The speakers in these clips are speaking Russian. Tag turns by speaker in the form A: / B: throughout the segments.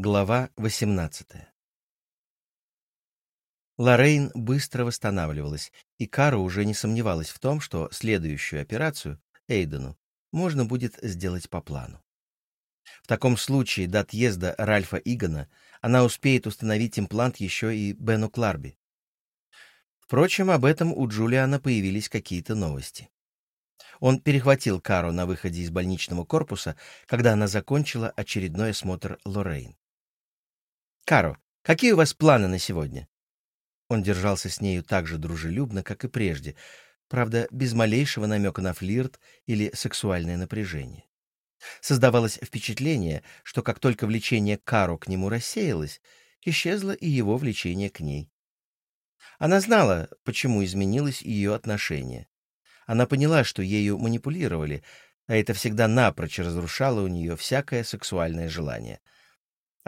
A: Глава 18 Лоррейн быстро восстанавливалась, и Кара уже не сомневалась в том, что следующую операцию, Эйдену, можно будет сделать по плану. В таком случае до отъезда Ральфа Игона она успеет установить имплант еще и Бену Кларби. Впрочем, об этом у Джулиана появились какие-то новости. Он перехватил Кару на выходе из больничного корпуса, когда она закончила очередной осмотр Лоррейн. «Каро, какие у вас планы на сегодня?» Он держался с нею так же дружелюбно, как и прежде, правда, без малейшего намека на флирт или сексуальное напряжение. Создавалось впечатление, что как только влечение Каро к нему рассеялось, исчезло и его влечение к ней. Она знала, почему изменилось ее отношение. Она поняла, что ею манипулировали, а это всегда напрочь разрушало у нее всякое сексуальное желание —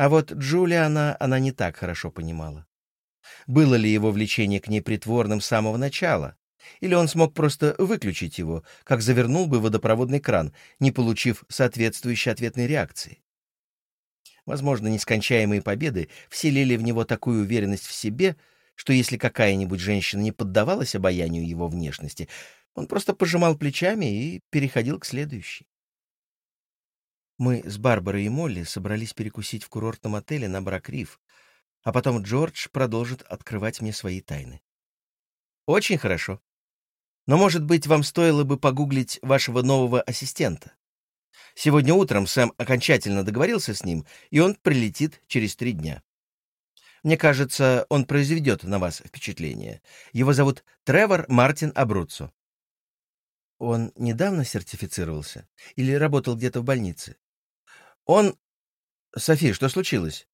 A: а вот Джулиана она не так хорошо понимала. Было ли его влечение к ней притворным с самого начала? Или он смог просто выключить его, как завернул бы водопроводный кран, не получив соответствующей ответной реакции? Возможно, нескончаемые победы вселили в него такую уверенность в себе, что если какая-нибудь женщина не поддавалась обаянию его внешности, он просто пожимал плечами и переходил к следующей. Мы с Барбарой и Молли собрались перекусить в курортном отеле на Бракриф, а потом Джордж продолжит открывать мне свои тайны. Очень хорошо. Но, может быть, вам стоило бы погуглить вашего нового ассистента. Сегодня утром Сэм окончательно договорился с ним, и он прилетит через три дня. Мне кажется, он произведет на вас впечатление. Его зовут Тревор Мартин Абруццо. Он недавно сертифицировался или работал где-то в больнице? Он... Софи, что случилось?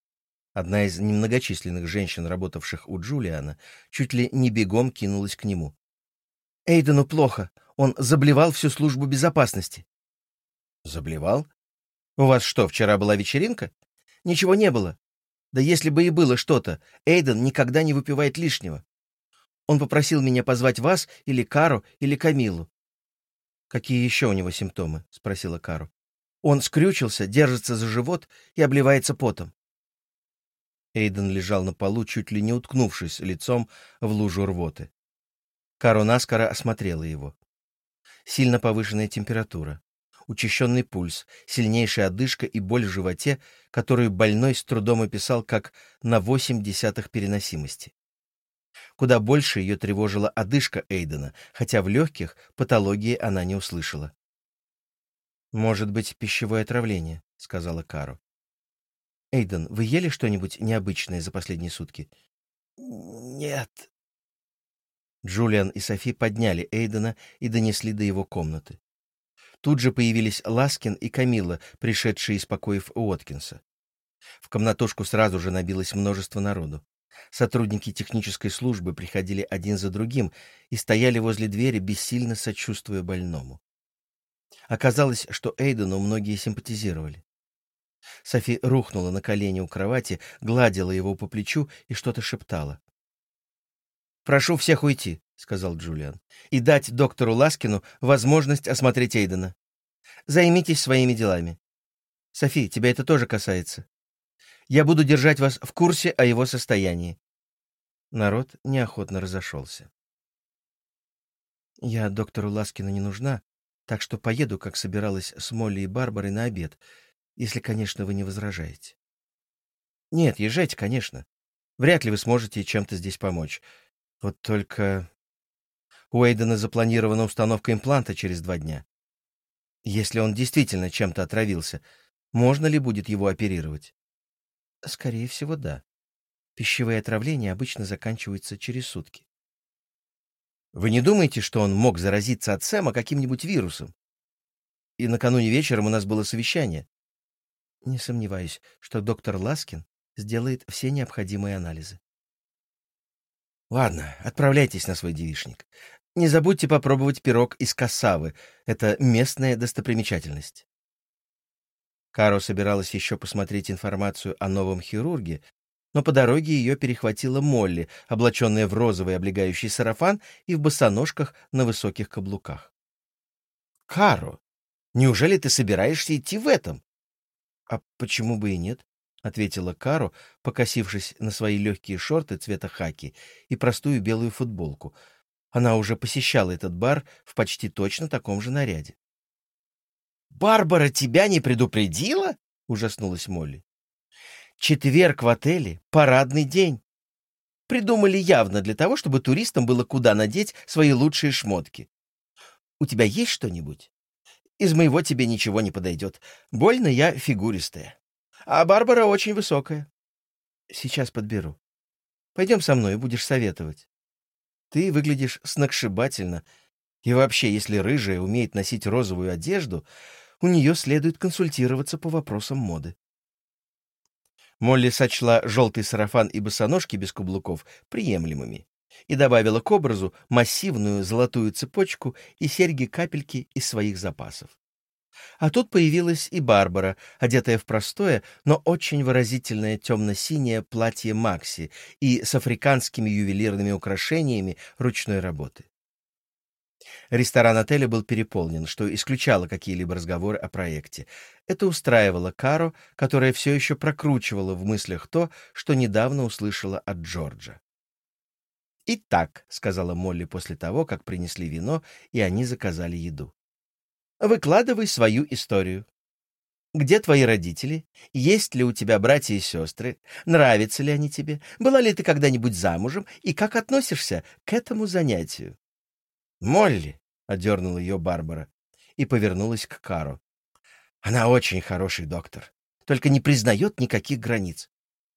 A: Одна из немногочисленных женщин, работавших у Джулиана, чуть ли не бегом кинулась к нему. Эйдену плохо. Он заблевал всю службу безопасности. Заблевал? У вас что, вчера была вечеринка? Ничего не было. Да если бы и было что-то, Эйден никогда не выпивает лишнего. Он попросил меня позвать вас или Кару или Камилу. Какие еще у него симптомы? спросила Кару. Он скрючился, держится за живот и обливается потом. Эйден лежал на полу, чуть ли не уткнувшись лицом в лужу рвоты. Каро наскоро осмотрела его. Сильно повышенная температура, учащенный пульс, сильнейшая одышка и боль в животе, которую больной с трудом описал как на восемь десятых переносимости. Куда больше ее тревожила одышка Эйдена, хотя в легких патологии она не услышала. «Может быть, пищевое отравление», — сказала Кару. «Эйден, вы ели что-нибудь необычное за последние сутки?»
B: «Нет».
A: Джулиан и Софи подняли Эйдена и донесли до его комнаты. Тут же появились Ласкин и Камила, пришедшие из покоев Уоткинса. В комнатушку сразу же набилось множество народу. Сотрудники технической службы приходили один за другим и стояли возле двери, бессильно сочувствуя больному. Оказалось, что Эйдену многие симпатизировали. Софи рухнула на колени у кровати, гладила его по плечу и что-то шептала. «Прошу всех уйти», — сказал Джулиан, — «и дать доктору Ласкину возможность осмотреть Эйдена. Займитесь своими делами. Софи, тебя это тоже касается. Я буду держать вас в курсе о его состоянии». Народ неохотно разошелся. «Я доктору Ласкину не нужна», так что поеду, как собиралась с Молли и Барбарой, на обед, если, конечно, вы не возражаете. Нет, езжайте, конечно. Вряд ли вы сможете чем-то здесь помочь. Вот только... У Эйдена запланирована установка импланта через два дня. Если он действительно чем-то отравился, можно ли будет его оперировать? Скорее всего, да. Пищевые отравления обычно заканчиваются через сутки. Вы не думаете, что он мог заразиться от Сэма каким-нибудь вирусом? И накануне вечером у нас было совещание. Не сомневаюсь, что доктор Ласкин сделает все необходимые анализы. Ладно, отправляйтесь на свой девишник. Не забудьте попробовать пирог из кассавы. Это местная достопримечательность. Каро собиралась еще посмотреть информацию о новом хирурге, но по дороге ее перехватила Молли, облаченная в розовый облегающий сарафан и в босоножках на высоких каблуках. «Каро, неужели ты собираешься идти в этом?» «А почему бы и нет? ответила Каро, покосившись на свои легкие шорты цвета хаки и простую белую футболку. Она уже посещала этот бар в почти точно таком же наряде.
B: «Барбара тебя не предупредила?» — ужаснулась Молли. «Четверг в отеле — парадный день. Придумали явно для того, чтобы туристам было куда надеть свои лучшие шмотки. У тебя есть что-нибудь? Из моего тебе ничего не подойдет. Больно я фигуристая. А Барбара очень высокая.
A: Сейчас подберу. Пойдем со мной, будешь советовать. Ты выглядишь сногсшибательно. И вообще, если рыжая умеет носить розовую одежду, у нее следует консультироваться по вопросам моды. Молли сочла желтый сарафан и босоножки без каблуков приемлемыми и добавила к образу массивную золотую цепочку и серьги-капельки из своих запасов. А тут появилась и Барбара, одетая в простое, но очень выразительное темно-синее платье Макси и с африканскими ювелирными украшениями ручной работы. Ресторан отеля был переполнен, что исключало какие-либо разговоры о проекте. Это устраивало Каро, которая все еще прокручивала в мыслях то, что недавно услышала от Джорджа. «Итак», — сказала Молли после того, как принесли вино, и они заказали еду. «Выкладывай свою историю. Где твои родители? Есть ли у тебя братья и сестры? Нравятся ли они тебе? Была ли ты когда-нибудь замужем? И как относишься к этому занятию?» «Молли!» — одернула ее Барбара и повернулась к Кару. «Она очень хороший доктор, только не признает никаких границ».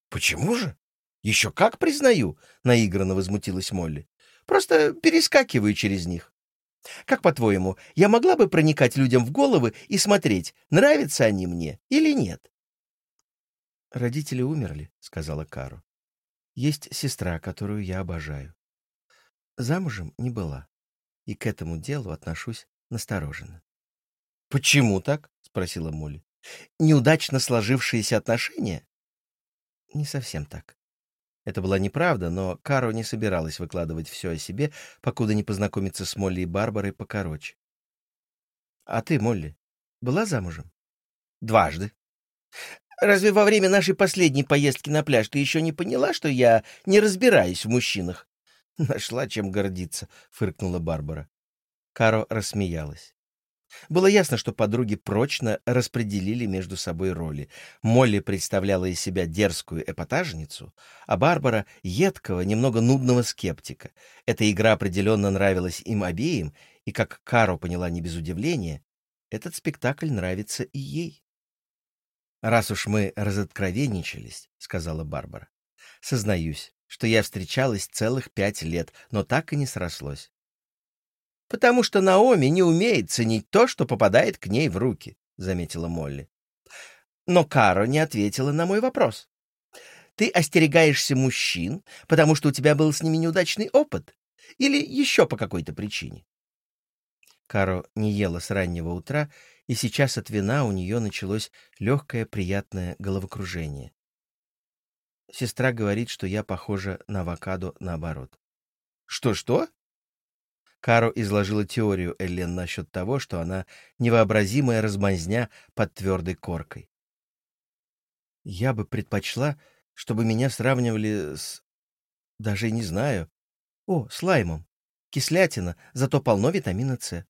A: «Почему же?» «Еще как признаю!» — наигранно возмутилась Молли. «Просто перескакиваю через них. Как, по-твоему, я могла бы проникать людям в головы и смотреть, нравятся они мне или нет?»
B: «Родители умерли», — сказала Кару. «Есть сестра, которую я обожаю. Замужем не была и к этому делу отношусь настороженно.
A: «Почему так?» — спросила Молли. «Неудачно сложившиеся отношения?»
B: «Не совсем так».
A: Это была неправда, но Каро не собиралась выкладывать все о себе, покуда не познакомится с Молли и Барбарой покороче. «А ты, Молли, была замужем?»
B: «Дважды». «Разве во время нашей последней поездки на пляж ты еще не поняла, что я не разбираюсь в мужчинах?»
A: Нашла чем гордиться, фыркнула Барбара. Каро рассмеялась. Было ясно, что подруги прочно распределили между собой роли. Молли представляла из себя дерзкую эпатажницу, а Барбара — едкого, немного нудного скептика. Эта игра определенно нравилась им обеим, и, как Каро поняла не без удивления, этот спектакль нравится и ей. «Раз уж мы разоткровенничались», — сказала Барбара, — «сознаюсь, что я встречалась целых пять лет, но так и не срослось.
B: «Потому что Наоми не умеет ценить то, что попадает к ней в руки», — заметила Молли. Но Каро не ответила на мой вопрос. «Ты остерегаешься мужчин, потому что у тебя был с ними неудачный опыт? Или еще по какой-то причине?»
A: Каро не ела с раннего утра, и сейчас от вина у нее началось легкое приятное головокружение. Сестра говорит, что я похожа на авокадо наоборот.
B: Что-что?
A: Каро изложила теорию Эллен насчет того, что она невообразимая размазня под твердой коркой. Я бы предпочла, чтобы меня сравнивали с... Даже не знаю. О, с лаймом. Кислятина, зато полно витамина С.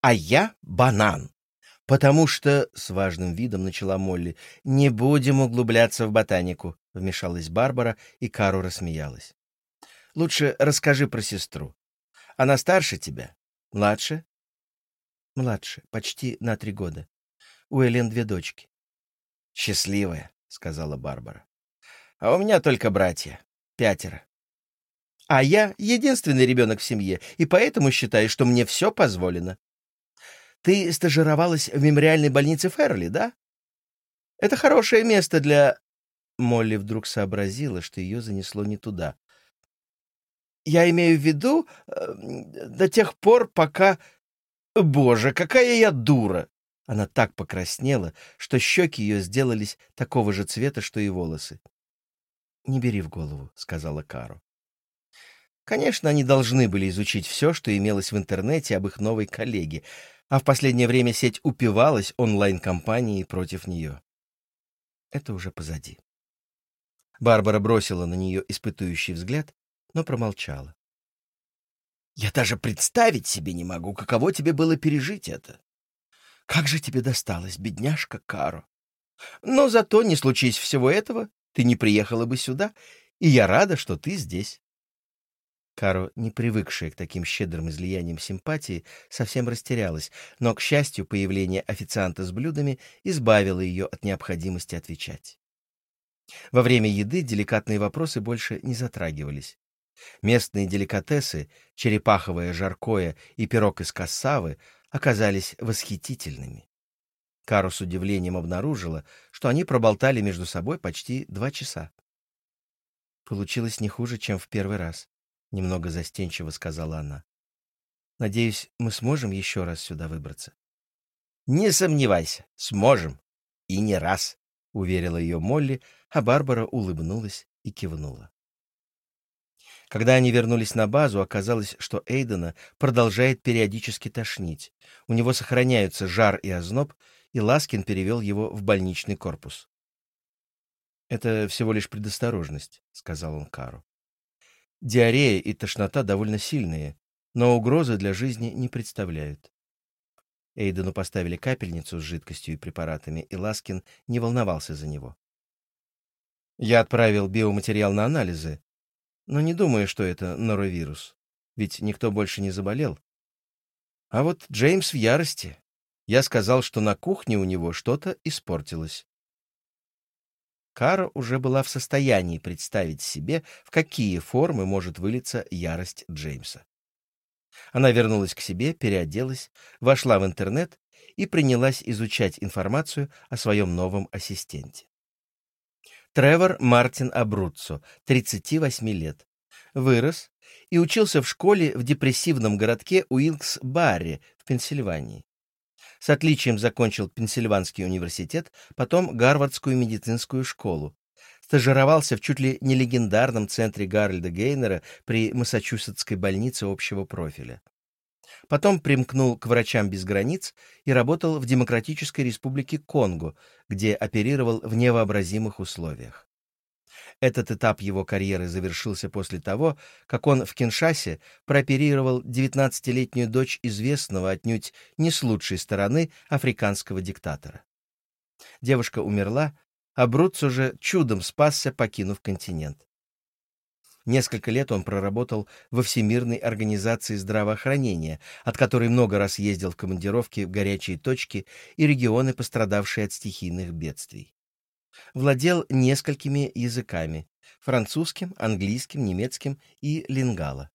B: А я банан. «Потому что...» — с важным видом начала Молли. «Не будем углубляться в ботанику», — вмешалась Барбара, и Кару рассмеялась. «Лучше расскажи про сестру. Она старше тебя? Младше?»
A: «Младше, почти на три года. У Элен две дочки».
B: «Счастливая», — сказала Барбара. «А у меня только братья. Пятеро.
A: А я единственный ребенок в семье, и поэтому считаю, что мне все позволено. Ты стажировалась в мемориальной больнице Ферли, да? Это хорошее место для...» Молли вдруг сообразила, что ее занесло не туда. «Я имею в виду э, до тех пор, пока... Боже, какая я дура!» Она так покраснела, что щеки ее сделались такого же цвета, что и волосы. «Не бери в голову», — сказала Кару. Конечно, они должны были изучить все, что имелось в интернете об их новой коллеге, а в последнее время сеть упивалась онлайн-компанией против нее. это уже позади. Барбара бросила на нее испытующий взгляд, но промолчала. «Я даже представить себе не могу, каково тебе было пережить это. Как же тебе досталось, бедняжка Каро? Но зато, не случись всего этого, ты не приехала бы сюда, и я рада, что ты здесь». Каро, не привыкшая к таким щедрым излияниям симпатии, совсем растерялась, но, к счастью, появление официанта с блюдами избавило ее от необходимости отвечать. Во время еды деликатные вопросы больше не затрагивались. Местные деликатесы, черепаховое жаркое и пирог из кассавы, оказались восхитительными. Кару с удивлением обнаружила, что они проболтали между собой почти два часа. «Получилось не хуже, чем в первый раз», — немного застенчиво сказала она. «Надеюсь, мы сможем еще раз сюда выбраться».
B: «Не сомневайся, сможем. И не раз», — уверила ее Молли, а Барбара улыбнулась и кивнула.
A: Когда они вернулись на базу, оказалось, что Эйдена продолжает периодически тошнить. У него сохраняются жар и озноб, и Ласкин перевел его в больничный корпус. «Это всего лишь предосторожность», — сказал он Кару. «Диарея и тошнота довольно сильные, но угрозы для жизни не представляют». Эйдену поставили капельницу с жидкостью и препаратами, и Ласкин не волновался за него. Я отправил биоматериал на анализы, но не думаю, что это норовирус, ведь никто больше не заболел. А вот Джеймс в ярости. Я сказал, что на кухне у него что-то испортилось. Кара уже была в состоянии представить себе, в какие формы может вылиться ярость Джеймса. Она вернулась к себе, переоделась, вошла в интернет и принялась изучать информацию о своем новом ассистенте. Тревор Мартин Абруццо, 38 лет. Вырос и учился в школе в депрессивном городке Уилкс-Барре в Пенсильвании. С отличием закончил Пенсильванский университет, потом Гарвардскую медицинскую школу. Стажировался в чуть ли не легендарном центре Гарольда Гейнера при Массачусетской больнице общего профиля. Потом примкнул к врачам без границ и работал в Демократической республике Конго, где оперировал в невообразимых условиях. Этот этап его карьеры завершился после того, как он в Киншасе прооперировал 19-летнюю дочь известного отнюдь не с лучшей стороны африканского диктатора. Девушка умерла, а Бруц уже чудом спасся, покинув континент. Несколько лет он проработал во Всемирной организации здравоохранения, от которой много раз ездил в командировки в горячие точки и регионы, пострадавшие от стихийных бедствий. Владел несколькими языками — французским, английским, немецким и лингало.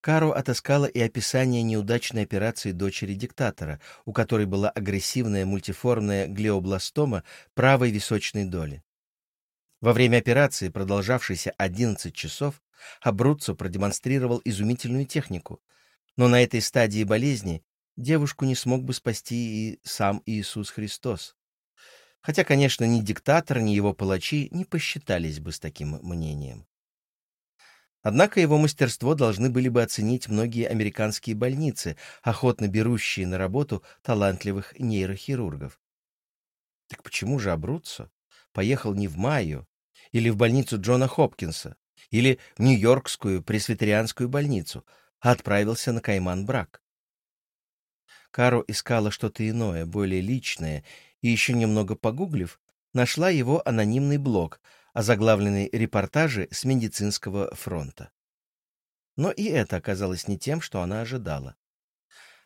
A: Каро отыскала и описание неудачной операции дочери диктатора, у которой была агрессивная мультиформная глиобластома правой височной доли. Во время операции, продолжавшейся 11 часов, Абруццо продемонстрировал изумительную технику, но на этой стадии болезни девушку не смог бы спасти и сам Иисус Христос. Хотя, конечно, ни диктатор, ни его палачи не посчитались бы с таким мнением. Однако его мастерство должны были бы оценить многие американские больницы, охотно берущие на работу талантливых нейрохирургов. Так почему же Абруццо поехал не в Майю или в больницу Джона Хопкинса или в Нью-Йоркскую пресвитерианскую больницу, а отправился на Кайман-Брак? Каро искала что-то иное, более личное, и еще немного погуглив, нашла его анонимный блог, озаглавленный «Репортажи с медицинского фронта». Но и это оказалось не тем, что она ожидала.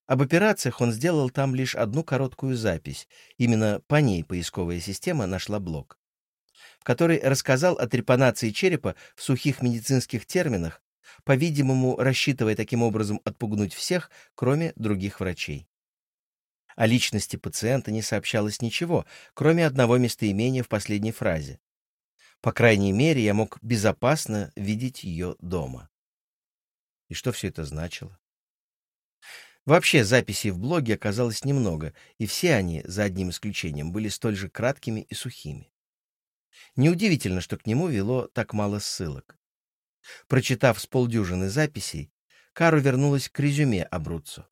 A: Об операциях он сделал там лишь одну короткую запись. Именно по ней поисковая система нашла блог, в которой рассказал о трепанации черепа в сухих медицинских терминах, по-видимому, рассчитывая таким образом отпугнуть всех, кроме других врачей. О личности пациента не сообщалось ничего, кроме одного местоимения в последней фразе. По крайней мере, я мог безопасно видеть ее дома. И что все это значило? Вообще, записей в блоге оказалось немного, и все они, за одним исключением, были столь же краткими и сухими. Неудивительно, что к нему вело так мало ссылок. Прочитав с полдюжины записей, Кару вернулась к резюме Абруццо.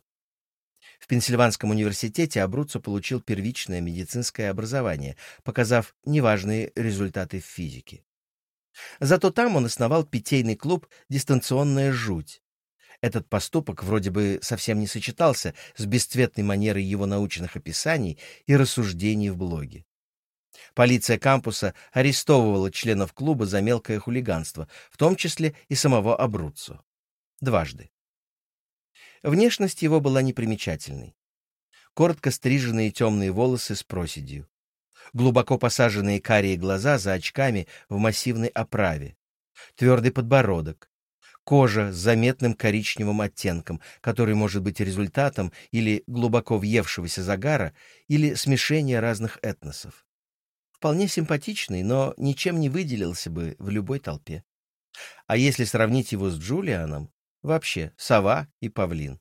A: В Пенсильванском университете Абруццо получил первичное медицинское образование, показав неважные результаты в физике. Зато там он основал питейный клуб «Дистанционная жуть». Этот поступок вроде бы совсем не сочетался с бесцветной манерой его научных описаний и рассуждений в блоге. Полиция кампуса арестовывала членов клуба за мелкое хулиганство, в том числе и самого Абруццо. Дважды. Внешность его была непримечательной. Коротко стриженные темные волосы с проседью. Глубоко посаженные карие глаза за очками в массивной оправе. Твердый подбородок. Кожа с заметным коричневым оттенком, который может быть результатом или глубоко въевшегося загара, или смешения разных этносов. Вполне симпатичный, но ничем не выделился бы в любой толпе. А если сравнить его с Джулианом, вообще сова и павлин.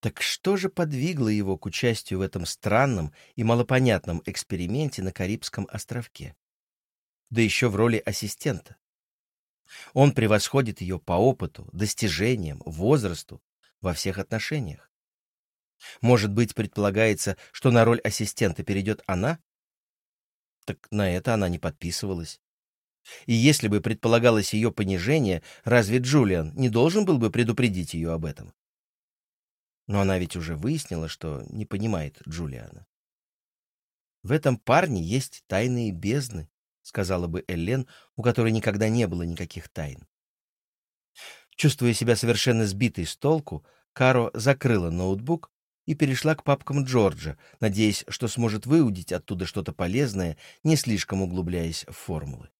A: Так что же подвигло его к участию в этом странном и малопонятном эксперименте на Карибском островке? Да еще в роли ассистента. Он превосходит ее по опыту, достижениям, возрасту, во всех отношениях. Может быть, предполагается, что на роль ассистента перейдет она? Так на это она не подписывалась. И если бы предполагалось ее понижение, разве Джулиан не должен был бы предупредить ее об этом? Но она ведь уже выяснила, что не понимает Джулиана. «В этом парне есть тайные бездны», — сказала бы Эллен, у которой никогда не было никаких тайн. Чувствуя себя совершенно сбитой с толку, Каро закрыла ноутбук и перешла к папкам Джорджа, надеясь, что сможет выудить оттуда что-то полезное, не слишком углубляясь в формулы.